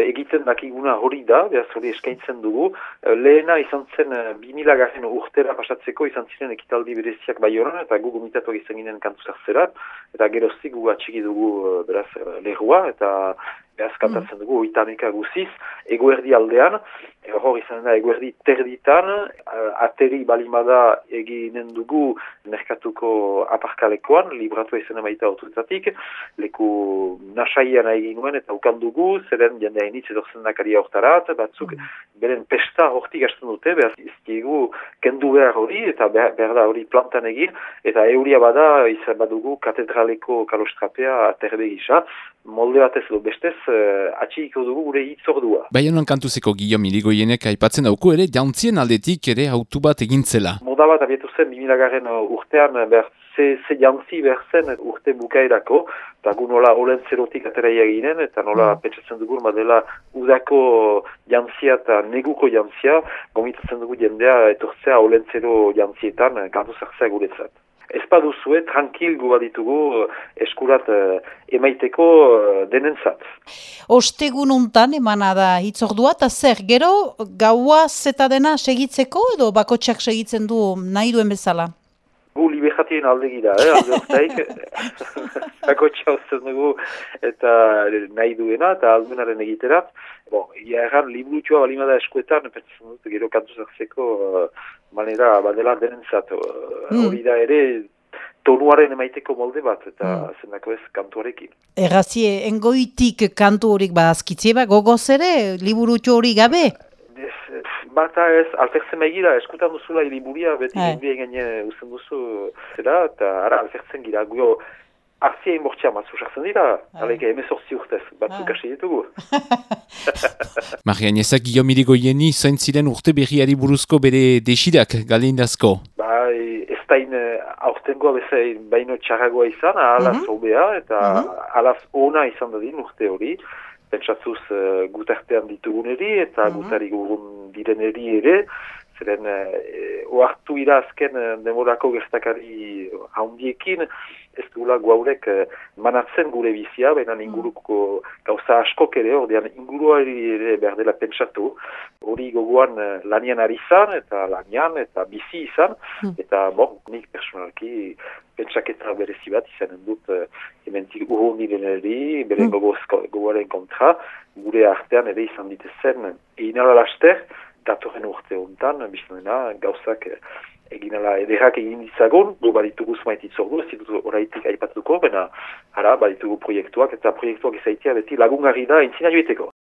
egiten dakiguna hori da, behaz hori eskaintzen dugu. Lehena izan zen, binila garen urtera pasatzeko izan ziren ekitaldi bereziak bai horan, eta gu gomitatuak izan ginen kantu zartzerat, eta geroztik gu atxiki dugu beraz lehua, eta behaz kantatzen dugu, oitamika guziz, eguerdi aldean, hor izan da eguerdi terditan, ateri balimada eginen dugu merkatuko aparkalekoan, libratu izan emaita otuetatik, leku nasaian egin nuen eta ukan dugu, zeren jende hainitz edo zendakaria hortarat, batzuk mm. Beren pesta hortik gasten dute, behaz izkiegu kendu behar hori, eta behar da hori plantan egin, eta euria bada izan badugu katedraleko kalostrapea aterbe gisa, molde batez edo bestez, uh, atxiko dugu gure hitzordua. Baina kantuzeko Guillaume Irigoyenek aipatzen dauku ere, jantzien aldetik ere autu bat egintzela. Moda bat abietu zen, bimilagaren urtean, ber, ze, ze jantzi behar zen urte bukaerako, eta gu nola olen zerotik ateraia ginen, eta nola mm. petsatzen dugu, dela udako jantzia eta neguko jantzia, gomitatzen dugu jendea etortzea olen zero jantzietan, gantu zartzea guretzat ez baduzue, tranquil gu baditugu eh, eskurat uh, emaiteko uh, denentzat. Ostegun untan emana da hitzordua, eta zer, gero gaua zeta dena segitzeko edo bakotxak segitzen du nahi duen bezala? Gu libejatien alde gira, eh, alde oztaik. bakotxa dugu eta nahi duena eta aldunaren egiterat. Bon, ia erran, liburutxoa balimada eskuetan, pentsatzen dut, gero kantu zartzeko uh, manera badela denentzat. Uh, hori da ere, tonuaren emaiteko molde bat, eta mm. zendako ez kantuarekin. Errazie, engoitik kantu horik bazkitzie ba, gogoz ere, liburutxo hori gabe? Bata ez, alfertzen begira, eskutan duzula liburia, beti hey. gine uzen duzu, zera, eta ara alfertzen gira, guio, Arzia inbortzia matzu sartzen dira, aleke emezortzi urtez, batzuk hasi ditugu. Marian, ezak Guillaume Irigoyeni zain ziren urte berriari buruzko bere desidak galindazko? Ba, ez da in eh, aurtengoa bezain baino txarragoa izan, alaz mm -hmm. eta mm -hmm. alaz ona izan dadin urte hori, pentsatzuz uh, gutartean dituguneri eta mm -hmm. gutari gurun direneri ere, zeren uh, oartu irazken uh, demorako gertakari haundiekin, ez duela guaurek eh, manatzen gure bizia, baina inguruko gauza askok ere, ordean inguruari ere behar dela pentsatu, hori gogoan eh, lanian ari zan, eta lanian, eta bizi izan, hmm. eta bon, nik personalki pentsaketa berezi bat izanen dut urru nireneri, bere hmm. gogoaren kontra, gure artean ere izan ditezen, egin ala laster, datorren urte honetan, biztena, gauzak egin ala ederrak egin ditzagun, gu baditugu zumait itzordu, ez ditut oraitik aipatuko, bena, ara, baditugu proiektuak, eta proiektuak izaitia beti lagungarri da entzina joeteko.